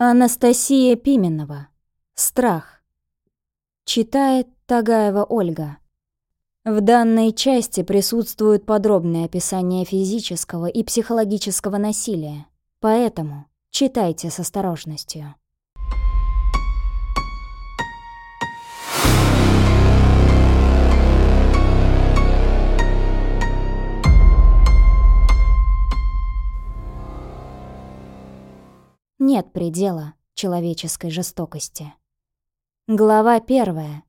Анастасия Пименова. Страх. Читает Тагаева Ольга. В данной части присутствует подробное описание физического и психологического насилия, поэтому читайте с осторожностью. Предела человеческой жестокости. Глава первая.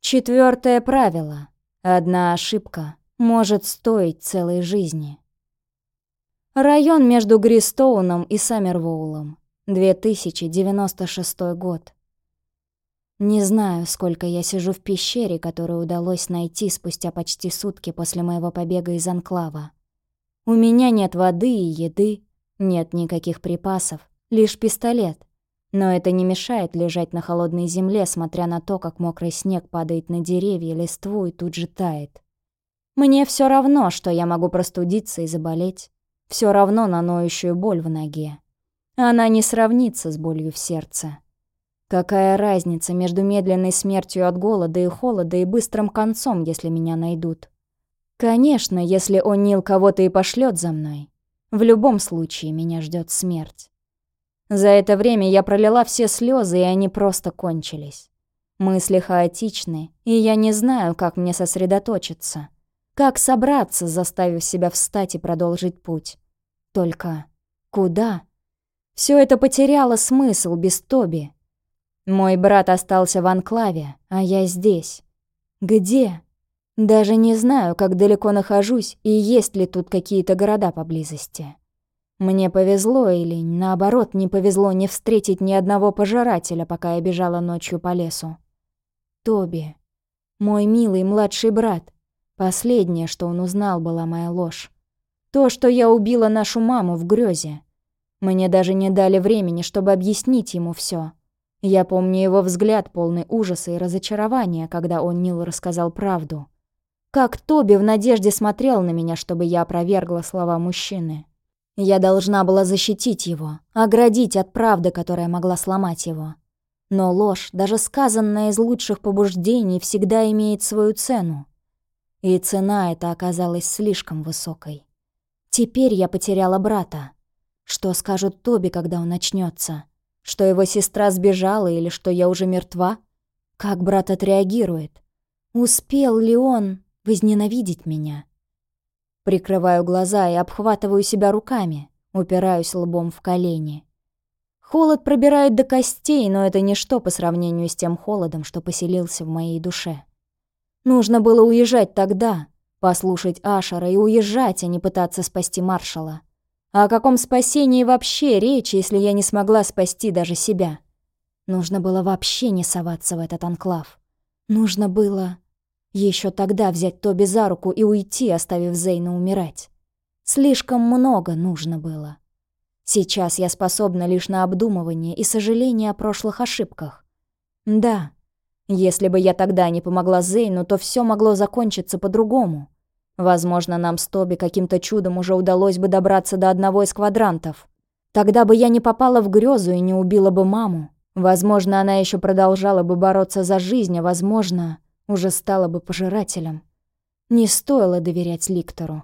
Четвертое правило. Одна ошибка может стоить целой жизни. Район между Гристоуном и Саммервоулом. 2096 год. Не знаю, сколько я сижу в пещере, которую удалось найти спустя почти сутки после моего побега из Анклава. У меня нет воды и еды, нет никаких припасов, лишь пистолет. Но это не мешает лежать на холодной земле, смотря на то, как мокрый снег падает на деревья, листву и тут же тает. Мне все равно, что я могу простудиться и заболеть. Все равно на ноющую боль в ноге. Она не сравнится с болью в сердце. Какая разница между медленной смертью от голода и холода и быстрым концом, если меня найдут? Конечно, если О'Нил кого-то и пошлет за мной. В любом случае меня ждет смерть. За это время я пролила все слезы, и они просто кончились. Мысли хаотичны, и я не знаю, как мне сосредоточиться. Как собраться, заставив себя встать и продолжить путь. Только куда? Все это потеряло смысл без Тоби. Мой брат остался в анклаве, а я здесь. Где? Даже не знаю, как далеко нахожусь и есть ли тут какие-то города поблизости. Мне повезло или, наоборот, не повезло не встретить ни одного пожирателя, пока я бежала ночью по лесу. Тоби, мой милый младший брат. Последнее, что он узнал, была моя ложь. То, что я убила нашу маму в грёзе. Мне даже не дали времени, чтобы объяснить ему все. Я помню его взгляд, полный ужаса и разочарования, когда он Нил рассказал правду. Как Тоби в надежде смотрел на меня, чтобы я опровергла слова мужчины. Я должна была защитить его, оградить от правды, которая могла сломать его. Но ложь, даже сказанная из лучших побуждений, всегда имеет свою цену. И цена эта оказалась слишком высокой. Теперь я потеряла брата. Что скажут Тоби, когда он начнется? Что его сестра сбежала или что я уже мертва? Как брат отреагирует? Успел ли он возненавидеть меня? Прикрываю глаза и обхватываю себя руками, упираюсь лбом в колени. Холод пробирает до костей, но это ничто по сравнению с тем холодом, что поселился в моей душе. Нужно было уезжать тогда, послушать Ашера и уезжать, а не пытаться спасти маршала. А о каком спасении вообще речь, если я не смогла спасти даже себя? Нужно было вообще не соваться в этот анклав. Нужно было... Еще тогда взять Тоби за руку и уйти, оставив Зейна умирать. Слишком много нужно было. Сейчас я способна лишь на обдумывание и сожаление о прошлых ошибках. Да, если бы я тогда не помогла Зейну, то все могло закончиться по-другому. Возможно, нам с Тоби каким-то чудом уже удалось бы добраться до одного из квадрантов. Тогда бы я не попала в грезу и не убила бы маму. Возможно, она еще продолжала бы бороться за жизнь, а возможно уже стала бы пожирателем. Не стоило доверять Ликтору.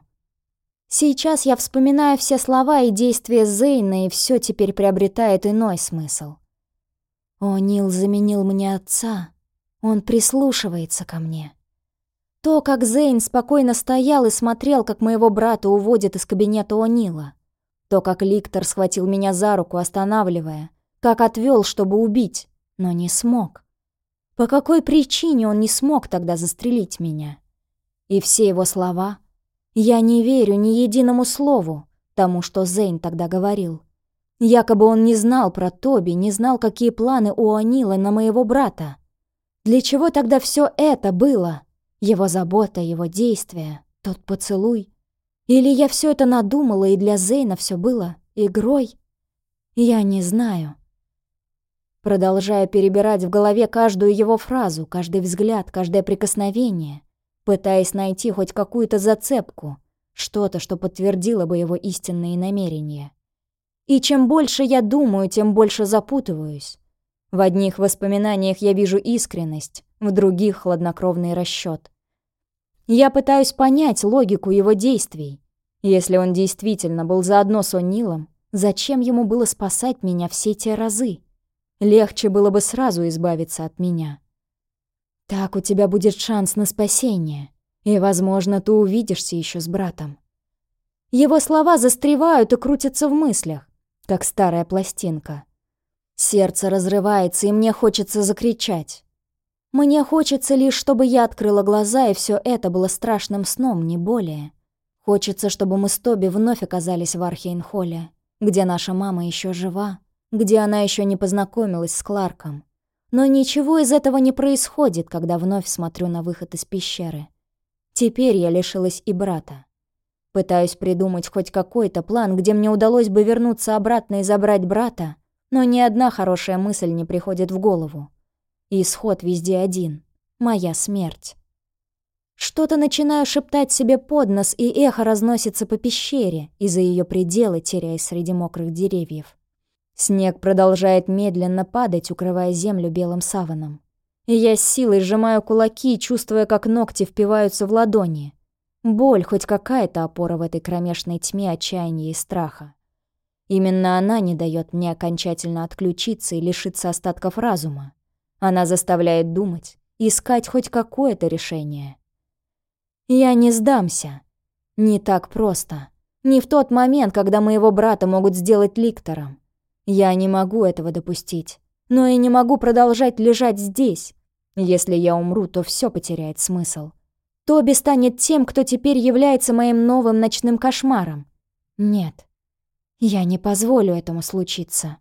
Сейчас я вспоминаю все слова и действия Зейна, и все теперь приобретает иной смысл. О, Нил заменил мне отца. Он прислушивается ко мне. То, как Зейн спокойно стоял и смотрел, как моего брата уводят из кабинета О'Нила. То, как Ликтор схватил меня за руку, останавливая. Как отвел, чтобы убить, но не смог. По какой причине он не смог тогда застрелить меня? И все его слова... Я не верю ни единому слову тому, что Зейн тогда говорил. Якобы он не знал про Тоби, не знал, какие планы у Анила на моего брата. Для чего тогда все это было? Его забота, его действия, тот поцелуй? Или я все это надумала, и для Зейна все было игрой? Я не знаю продолжая перебирать в голове каждую его фразу, каждый взгляд, каждое прикосновение, пытаясь найти хоть какую-то зацепку, что-то, что подтвердило бы его истинные намерения. И чем больше я думаю, тем больше запутываюсь. В одних воспоминаниях я вижу искренность, в других — хладнокровный расчёт. Я пытаюсь понять логику его действий. Если он действительно был заодно с О'Нилом, зачем ему было спасать меня все те разы? Легче было бы сразу избавиться от меня. Так у тебя будет шанс на спасение, и, возможно, ты увидишься еще с братом. Его слова застревают и крутятся в мыслях, как старая пластинка. Сердце разрывается, и мне хочется закричать. Мне хочется лишь, чтобы я открыла глаза, и все это было страшным сном, не более. Хочется, чтобы мы с Тоби вновь оказались в Архейнхолле, где наша мама еще жива, где она еще не познакомилась с Кларком. Но ничего из этого не происходит, когда вновь смотрю на выход из пещеры. Теперь я лишилась и брата. Пытаюсь придумать хоть какой-то план, где мне удалось бы вернуться обратно и забрать брата, но ни одна хорошая мысль не приходит в голову. И исход везде один — моя смерть. Что-то начинаю шептать себе под нос, и эхо разносится по пещере и за ее пределы, теряясь среди мокрых деревьев. Снег продолжает медленно падать, укрывая землю белым саваном. И я с силой сжимаю кулаки, чувствуя, как ногти впиваются в ладони. Боль, хоть какая-то опора в этой кромешной тьме отчаяния и страха. Именно она не дает мне окончательно отключиться и лишиться остатков разума. Она заставляет думать, искать хоть какое-то решение. Я не сдамся. Не так просто. Не в тот момент, когда моего брата могут сделать ликтором. Я не могу этого допустить. Но и не могу продолжать лежать здесь. Если я умру, то все потеряет смысл. Тоби станет тем, кто теперь является моим новым ночным кошмаром. Нет, я не позволю этому случиться.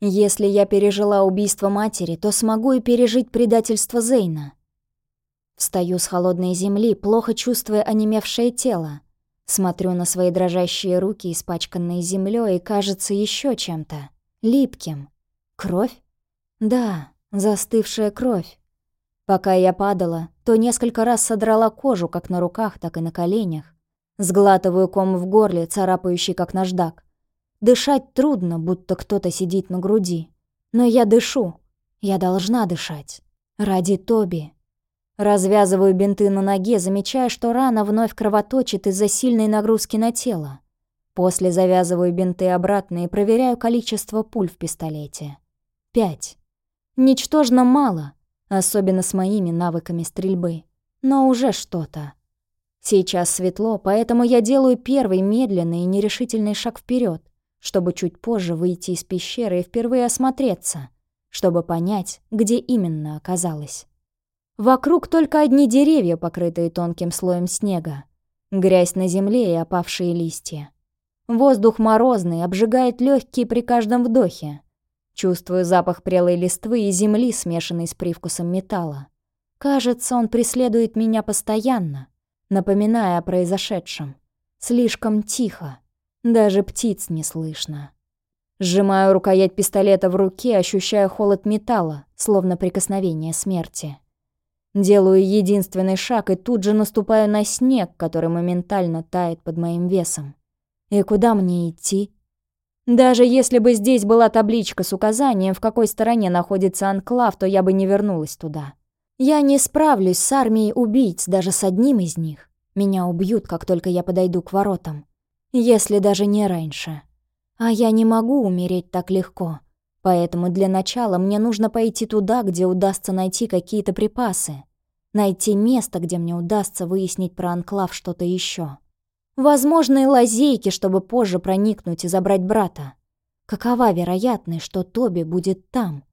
Если я пережила убийство матери, то смогу и пережить предательство Зейна. Встаю с холодной земли, плохо чувствуя онемевшее тело. Смотрю на свои дрожащие руки, испачканные землей, и кажется еще чем-то. Липким. Кровь? Да, застывшая кровь. Пока я падала, то несколько раз содрала кожу как на руках, так и на коленях. Сглатываю ком в горле, царапающий как наждак. Дышать трудно, будто кто-то сидит на груди. Но я дышу. Я должна дышать. Ради Тоби. Развязываю бинты на ноге, замечая, что рана вновь кровоточит из-за сильной нагрузки на тело. После завязываю бинты обратно и проверяю количество пуль в пистолете. Пять. Ничтожно мало, особенно с моими навыками стрельбы. Но уже что-то. Сейчас светло, поэтому я делаю первый медленный и нерешительный шаг вперед, чтобы чуть позже выйти из пещеры и впервые осмотреться, чтобы понять, где именно оказалась. Вокруг только одни деревья, покрытые тонким слоем снега, грязь на земле и опавшие листья. Воздух морозный, обжигает легкие при каждом вдохе. Чувствую запах прелой листвы и земли, смешанный с привкусом металла. Кажется, он преследует меня постоянно, напоминая о произошедшем. Слишком тихо. Даже птиц не слышно. Сжимаю рукоять пистолета в руке, ощущая холод металла, словно прикосновение смерти. Делаю единственный шаг и тут же наступаю на снег, который моментально тает под моим весом. И куда мне идти? Даже если бы здесь была табличка с указанием, в какой стороне находится анклав, то я бы не вернулась туда. Я не справлюсь с армией убийц, даже с одним из них. Меня убьют, как только я подойду к воротам. Если даже не раньше. А я не могу умереть так легко. Поэтому для начала мне нужно пойти туда, где удастся найти какие-то припасы. Найти место, где мне удастся выяснить про анклав что-то еще. Возможные лазейки, чтобы позже проникнуть и забрать брата. Какова вероятность, что Тоби будет там?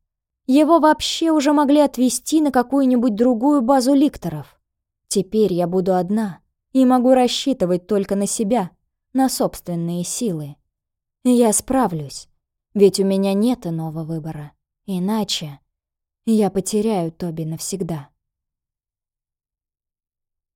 Его вообще уже могли отвезти на какую-нибудь другую базу ликторов. Теперь я буду одна и могу рассчитывать только на себя, на собственные силы. Я справлюсь, ведь у меня нет иного выбора. Иначе я потеряю Тоби навсегда.